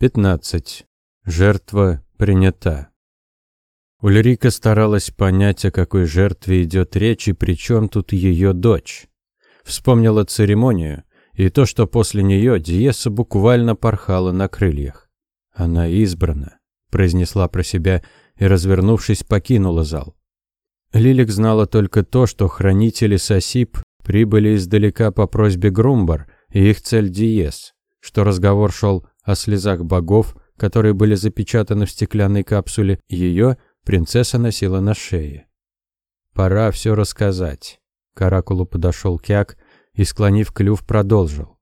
15. Жертва принята. Ульрика старалась понять, о какой жертве идет речь и при чем тут ее дочь. Вспомнила церемонию и то, что после нее Диеса буквально порхала на крыльях. «Она избрана», — произнесла про себя и, развернувшись, покинула зал. Лилик знала только то, что хранители Сосип прибыли издалека по просьбе Грумбар, и их цель Диес, что разговор шел о слезах богов, которые были запечатаны в стеклянной капсуле, ее принцесса носила на шее. «Пора все рассказать». К оракулу подошел Кяк и, склонив клюв, продолжил.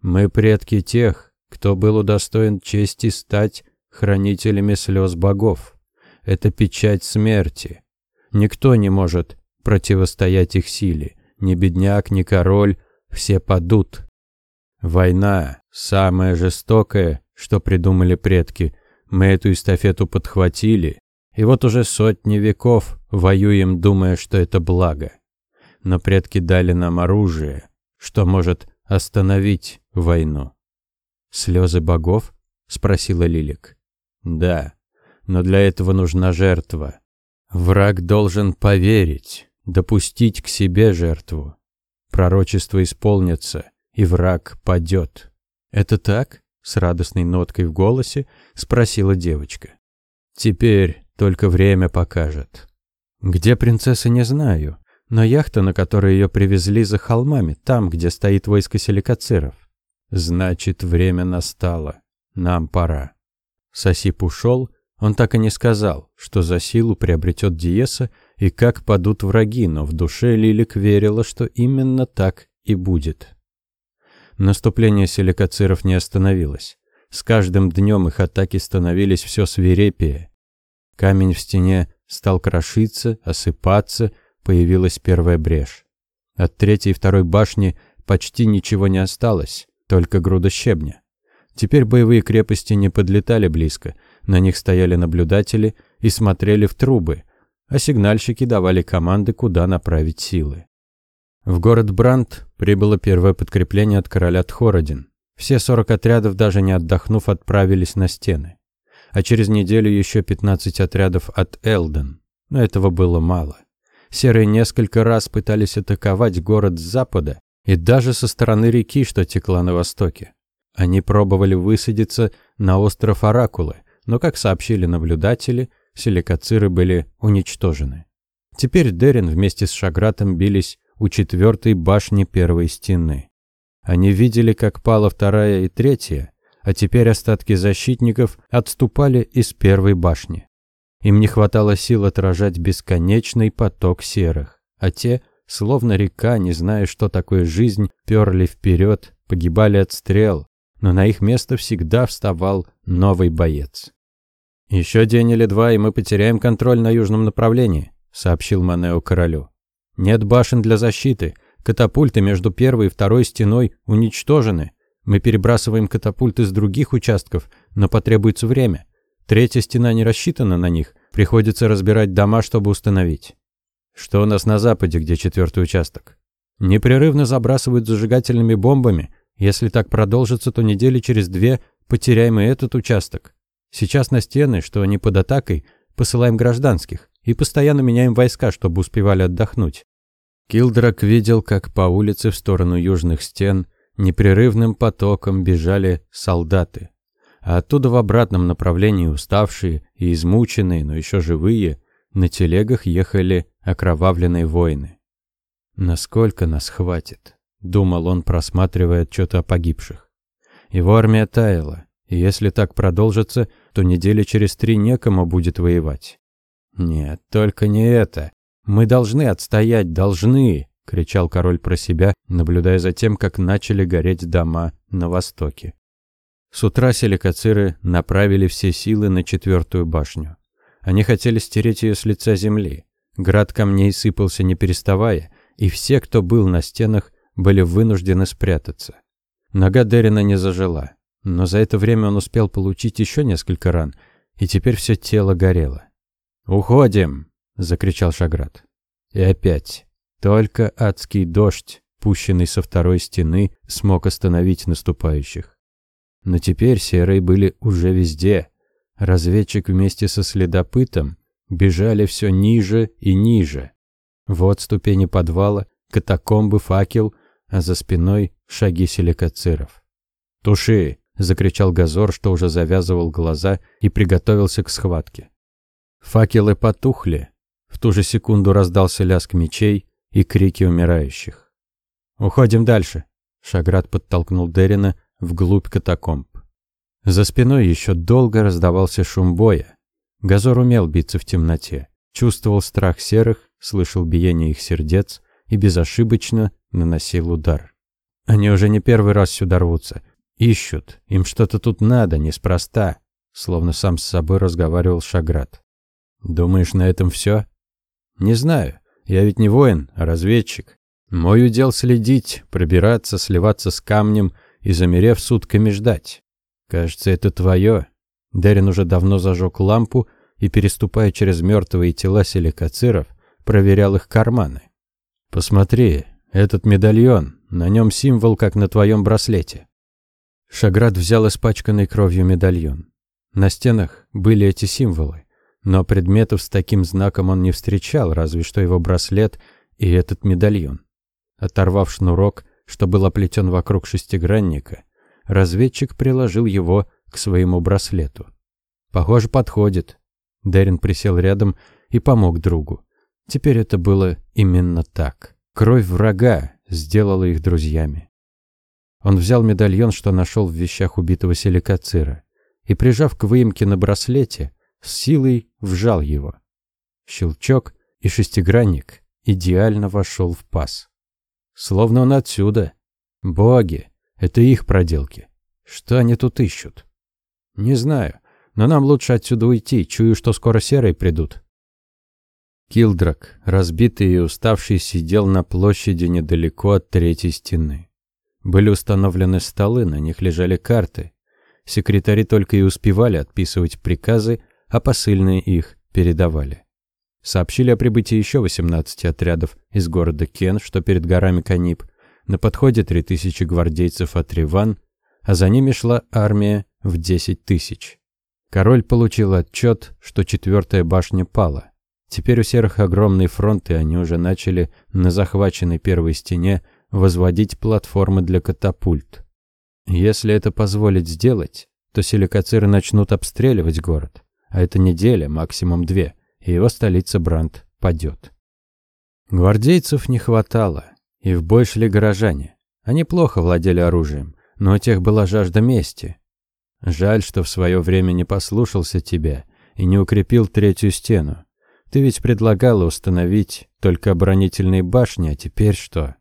«Мы предки тех, кто был удостоен чести стать хранителями слез богов. Это печать смерти. Никто не может противостоять их силе. Ни бедняк, ни король, все падут. Война самая жестокая, что придумали предки. Мы эту эстафету подхватили, и вот уже сотни веков воюем, думая, что это благо. Но предки дали нам оружие, что может остановить войну. «Слезы богов?» — спросила Лилик. «Да, но для этого нужна жертва. Враг должен поверить, допустить к себе жертву. Пророчество исполнится, и враг падет. «Это так?» — с радостной ноткой в голосе спросила девочка. «Теперь только время покажет». «Где принцесса, не знаю, но яхта, на которой ее привезли за холмами, там, где стоит войско селикациров. Значит, время настало. Нам пора». Сосип ушел, он так и не сказал, что за силу приобретет Диеса и как падут враги, но в душе Лилик верила, что именно так и будет. Наступление силикациров не остановилось. С каждым днем их атаки становились все свирепее. Камень в стене стал крошиться, осыпаться, появилась первая брешь. От третьей и второй башни почти ничего не осталось, только груда щебня. Теперь боевые крепости не подлетали близко, на них стояли наблюдатели и смотрели в трубы, а сигнальщики давали команды, куда направить силы. В город Бранд прибыло первое подкрепление от короля Тхородин. Все 40 отрядов, даже не отдохнув, отправились на стены. А через неделю еще 15 отрядов от Элден. Но этого было мало. Серые несколько раз пытались атаковать город с запада и даже со стороны реки, что текла на востоке. Они пробовали высадиться на остров Оракулы, но, как сообщили наблюдатели, силикациры были уничтожены. Теперь Дерин вместе с Шагратом бились у четвертой башни первой стены. Они видели, как пала вторая и третья, а теперь остатки защитников отступали из первой башни. Им не хватало сил отражать бесконечный поток серых, а те, словно река, не зная, что такое жизнь, перли вперед, погибали от стрел, но на их место всегда вставал новый боец. «Еще день или два, и мы потеряем контроль на южном направлении», — сообщил Манео королю. Нет башен для защиты. Катапульты между первой и второй стеной уничтожены. Мы перебрасываем катапульты с других участков, но потребуется время. Третья стена не рассчитана на них. Приходится разбирать дома, чтобы установить. Что у нас на западе, где четвертый участок? Непрерывно забрасывают зажигательными бомбами. Если так продолжится, то недели через две потеряем и этот участок. Сейчас на стены, что они под атакой, посылаем гражданских и постоянно меняем войска, чтобы успевали отдохнуть. Килдрак видел, как по улице в сторону южных стен непрерывным потоком бежали солдаты, а оттуда в обратном направлении уставшие и измученные, но еще живые, на телегах ехали окровавленные воины. «Насколько нас хватит?» — думал он, просматривая отчеты о погибших. Его армия таяла, и если так продолжится, то недели через три некому будет воевать. «Нет, только не это. Мы должны отстоять, должны!» — кричал король про себя, наблюдая за тем, как начали гореть дома на востоке. С утра селикациры направили все силы на четвертую башню. Они хотели стереть ее с лица земли. Град камней сыпался не переставая, и все, кто был на стенах, были вынуждены спрятаться. Нога Дерина не зажила, но за это время он успел получить еще несколько ран, и теперь все тело горело. «Уходим!» — закричал Шаград. И опять. Только адский дождь, пущенный со второй стены, смог остановить наступающих. Но теперь серые были уже везде. Разведчик вместе со следопытом бежали все ниже и ниже. Вот ступени подвала, катакомбы, факел, а за спиной шаги силикациров. «Туши!» — закричал Газор, что уже завязывал глаза и приготовился к схватке. Факелы потухли. В ту же секунду раздался лязг мечей и крики умирающих. «Уходим дальше!» — Шаград подтолкнул Дерина вглубь катакомб. За спиной еще долго раздавался шум боя. Газор умел биться в темноте, чувствовал страх серых, слышал биение их сердец и безошибочно наносил удар. Они уже не первый раз сюда рвутся. Ищут, им что-то тут надо, неспроста, словно сам с собой разговаривал Шаград. Думаешь, на этом все? Не знаю. Я ведь не воин, а разведчик. Мой удел следить, пробираться, сливаться с камнем и, замерев сутками, ждать. Кажется, это твое. Дерин уже давно зажег лампу и, переступая через мертвые тела силикациров, проверял их карманы. «Посмотри, этот медальон, на нем символ, как на твоем браслете». Шаград взял испачканный кровью медальон. На стенах были эти символы, но предметов с таким знаком он не встречал, разве что его браслет и этот медальон. Оторвав шнурок, что был оплетен вокруг шестигранника, разведчик приложил его к своему браслету. «Похоже, подходит». Дерин присел рядом и помог другу. Теперь это было именно так. Кровь врага сделала их друзьями. Он взял медальон, что нашел в вещах убитого силикацира, и, прижав к выемке на браслете, с силой вжал его. Щелчок, и шестигранник идеально вошел в паз. Словно он отсюда. Боги, это их проделки. Что они тут ищут? Не знаю, но нам лучше отсюда уйти. Чую, что скоро серые придут. Килдрак, разбитый и уставший, сидел на площади недалеко от третьей стены. Были установлены столы, на них лежали карты. Секретари только и успевали отписывать приказы, а посыльные их передавали. Сообщили о прибытии еще 18 отрядов из города Кен, что перед горами Канип. На подходе 3000 гвардейцев от Риван, а за ними шла армия в 10 тысяч. Король получил отчет, что четвертая башня пала. Теперь у серых огромный фронт, и они уже начали на захваченной первой стене возводить платформы для катапульт. Если это позволить сделать, то силикациры начнут обстреливать город, а это неделя, максимум две, и его столица Бранд падет. Гвардейцев не хватало, и в бой шли горожане. Они плохо владели оружием, но у тех была жажда мести. Жаль, что в свое время не послушался тебя и не укрепил третью стену. Ты ведь предлагала установить только оборонительные башни, а теперь что?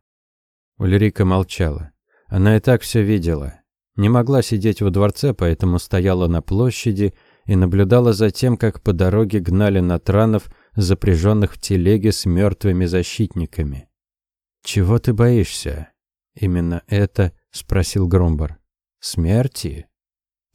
Ульрика молчала. Она и так все видела. Не могла сидеть во дворце, поэтому стояла на площади и наблюдала за тем, как по дороге гнали натранов, запряженных в телеге с мертвыми защитниками. «Чего ты боишься?» «Именно это?» — спросил Грумбар. «Смерти?»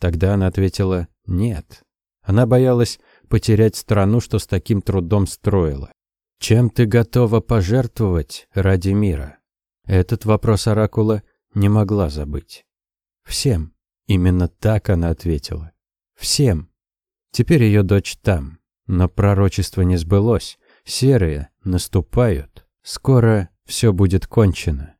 Тогда она ответила «нет». Она боялась потерять страну, что с таким трудом строила. Чем ты готова пожертвовать ради мира? Этот вопрос Оракула не могла забыть. Всем. Именно так она ответила. Всем. Теперь ее дочь там. Но пророчество не сбылось. Серые наступают. Скоро все будет кончено.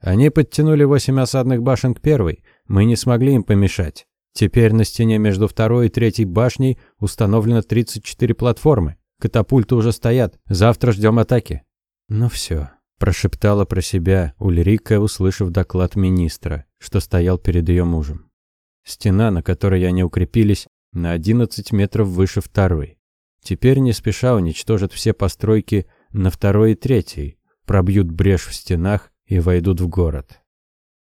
Они подтянули восемь осадных башен к первой. Мы не смогли им помешать. Теперь на стене между второй и третьей башней установлено 34 платформы. Катапульты уже стоят. Завтра ждем атаки. Ну все, прошептала про себя Ульрика, услышав доклад министра, что стоял перед ее мужем. Стена, на которой они укрепились, на 11 метров выше второй. Теперь не спеша уничтожат все постройки на второй и третьей, пробьют брешь в стенах и войдут в город.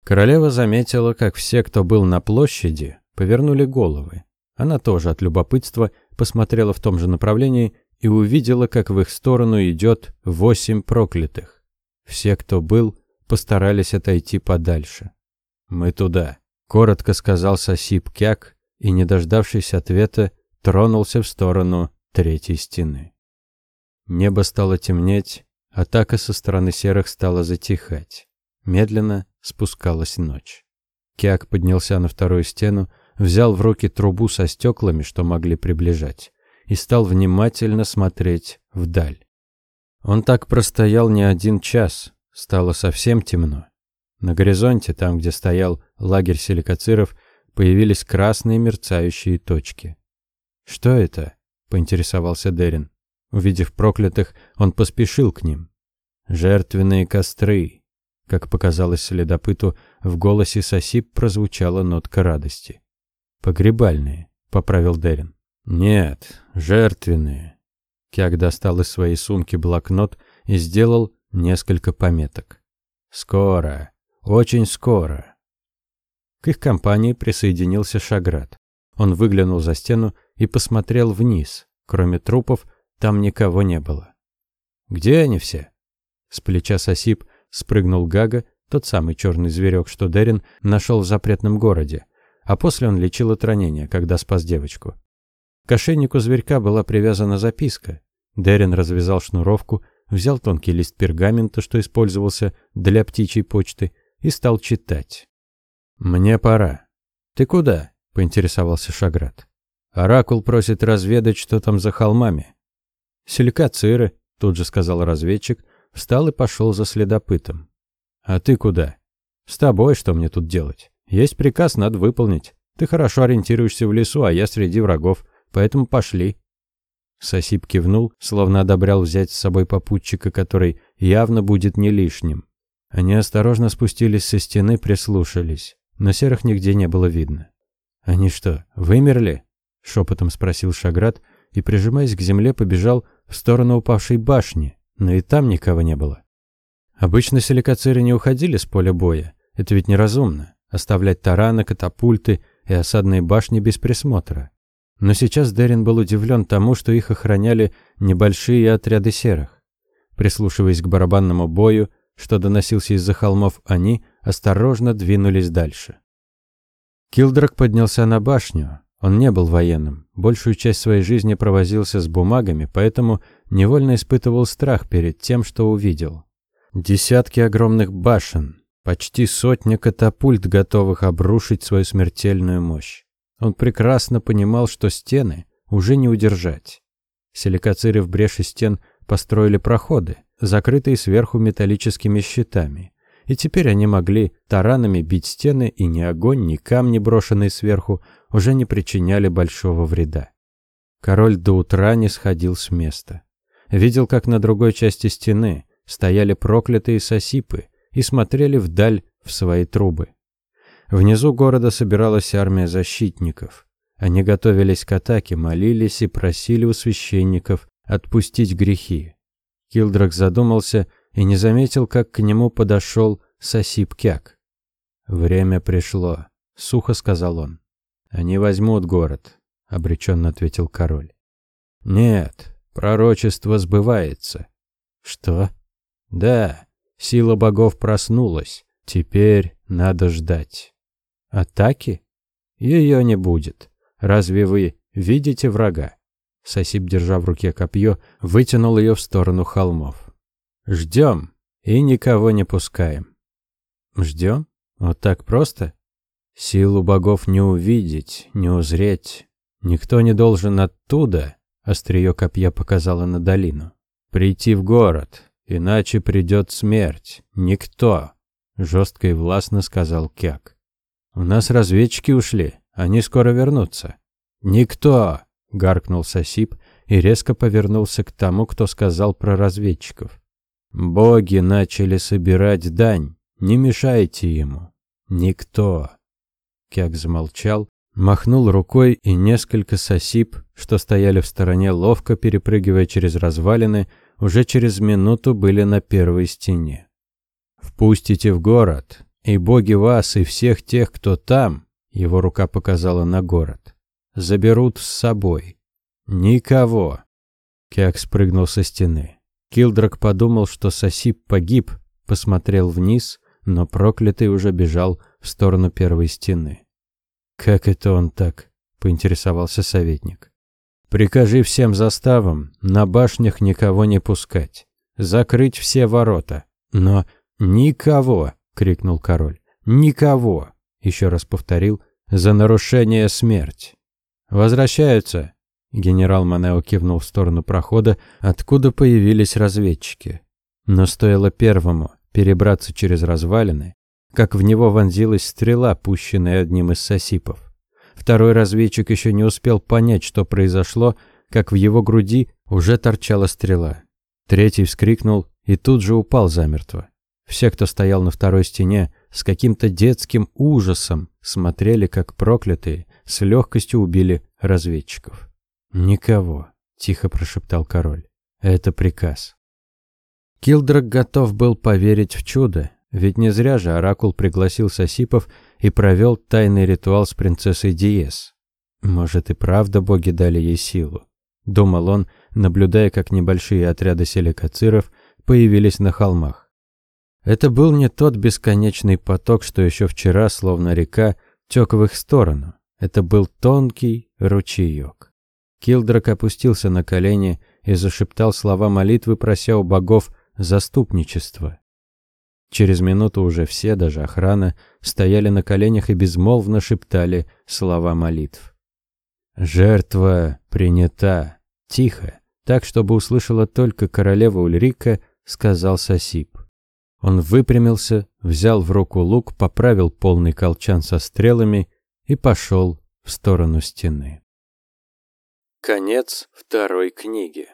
Королева заметила, как все, кто был на площади, повернули головы. Она тоже от любопытства посмотрела в том же направлении и увидела, как в их сторону идет восемь проклятых. Все, кто был, постарались отойти подальше. «Мы туда», — коротко сказал Сосип Кяк и, не дождавшись ответа, тронулся в сторону третьей стены. Небо стало темнеть, атака со стороны серых стала затихать. Медленно спускалась ночь. Киак поднялся на вторую стену, взял в руки трубу со стеклами, что могли приближать, и стал внимательно смотреть вдаль. Он так простоял не один час, стало совсем темно. На горизонте, там, где стоял лагерь силикациров, появились красные мерцающие точки. «Что это?» — поинтересовался Дерин. Увидев проклятых, он поспешил к ним. «Жертвенные костры», как показалось следопыту, в голосе Сосип прозвучала нотка радости. «Погребальные», — поправил Дерин. «Нет, жертвенные». Кяк достал из своей сумки блокнот и сделал несколько пометок. «Скоро, очень скоро». К их компании присоединился Шаград. Он выглянул за стену и посмотрел вниз. Кроме трупов, там никого не было. «Где они все?» С плеча Сосип спрыгнул Гага, тот самый черный зверек, что Дерин нашел в запретном городе, а после он лечил от ранения, когда спас девочку. К ошейнику зверька была привязана записка. Дерин развязал шнуровку, взял тонкий лист пергамента, что использовался для птичьей почты, и стал читать. «Мне пора». «Ты куда?» — поинтересовался Шаград. «Оракул просит разведать, что там за холмами». «Силикациры», — тут же сказал разведчик, Встал и пошел за следопытом. «А ты куда?» «С тобой что мне тут делать? Есть приказ, надо выполнить. Ты хорошо ориентируешься в лесу, а я среди врагов, поэтому пошли». Сосип кивнул, словно одобрял взять с собой попутчика, который явно будет не лишним. Они осторожно спустились со стены, прислушались, но серых нигде не было видно. «Они что, вымерли?» — шепотом спросил Шаград и, прижимаясь к земле, побежал в сторону упавшей башни но и там никого не было. Обычно силикациры не уходили с поля боя. Это ведь неразумно – оставлять тараны, катапульты и осадные башни без присмотра. Но сейчас Дерин был удивлен тому, что их охраняли небольшие отряды серых. Прислушиваясь к барабанному бою, что доносился из-за холмов, они осторожно двинулись дальше. Килдрак поднялся на башню. Он не был военным, большую часть своей жизни провозился с бумагами, поэтому невольно испытывал страх перед тем, что увидел. Десятки огромных башен, почти сотня катапульт, готовых обрушить свою смертельную мощь. Он прекрасно понимал, что стены уже не удержать. Силикациры в бреши стен построили проходы, закрытые сверху металлическими щитами. И теперь они могли таранами бить стены, и ни огонь, ни камни, брошенные сверху, уже не причиняли большого вреда. Король до утра не сходил с места. Видел, как на другой части стены стояли проклятые сосипы и смотрели вдаль в свои трубы. Внизу города собиралась армия защитников. Они готовились к атаке, молились и просили у священников отпустить грехи. Килдрак задумался и не заметил, как к нему подошел Сосип Кяк. «Время пришло», — сухо сказал он. «Они возьмут город», — обреченно ответил король. «Нет, Пророчество сбывается. Что? Да, сила богов проснулась. Теперь надо ждать. Атаки? Ее не будет. Разве вы видите врага? Сосип, держа в руке копье, вытянул ее в сторону холмов. Ждем и никого не пускаем. Ждем? Вот так просто? Силу богов не увидеть, не узреть. Никто не должен оттуда Острие копья показало на долину. «Прийти в город, иначе придет смерть. Никто!» Жестко и властно сказал Кяк. «У нас разведчики ушли, они скоро вернутся». «Никто!» — гаркнул Сосип и резко повернулся к тому, кто сказал про разведчиков. «Боги начали собирать дань, не мешайте ему. Никто!» Кяк замолчал, Махнул рукой, и несколько сосип, что стояли в стороне, ловко перепрыгивая через развалины, уже через минуту были на первой стене. «Впустите в город, и боги вас, и всех тех, кто там», его рука показала на город, «заберут с собой. Никого». Кяк спрыгнул со стены. Килдрак подумал, что Сосип погиб, посмотрел вниз, но проклятый уже бежал в сторону первой стены. «Как это он так?» — поинтересовался советник. «Прикажи всем заставам на башнях никого не пускать, закрыть все ворота. Но никого!» — крикнул король. «Никого! еще раз повторил, за нарушение смерть. Возвращаются. Генерал Манео кивнул в сторону прохода, откуда появились разведчики. Но стоило первому перебраться через развалины, как в него вонзилась стрела, пущенная одним из сосипов. Второй разведчик еще не успел понять, что произошло, как в его груди уже торчала стрела. Третий вскрикнул и тут же упал замертво. Все, кто стоял на второй стене, с каким-то детским ужасом смотрели, как проклятые с легкостью убили разведчиков. «Никого», — тихо прошептал король. «Это приказ». Килдрак готов был поверить в чудо, ведь не зря же Оракул пригласил Сосипов и провел тайный ритуал с принцессой Диес. Может и правда боги дали ей силу. Думал он, наблюдая, как небольшие отряды селекациров появились на холмах. Это был не тот бесконечный поток, что еще вчера, словно река, тек в их сторону. Это был тонкий ручеек. Килдрак опустился на колени и зашептал слова молитвы, прося у богов заступничества. Через минуту уже все, даже охрана, стояли на коленях и безмолвно шептали слова молитв. «Жертва принята!» Тихо, так, чтобы услышала только королева Ульрика, сказал Сосип. Он выпрямился, взял в руку лук, поправил полный колчан со стрелами и пошел в сторону стены. Конец второй книги.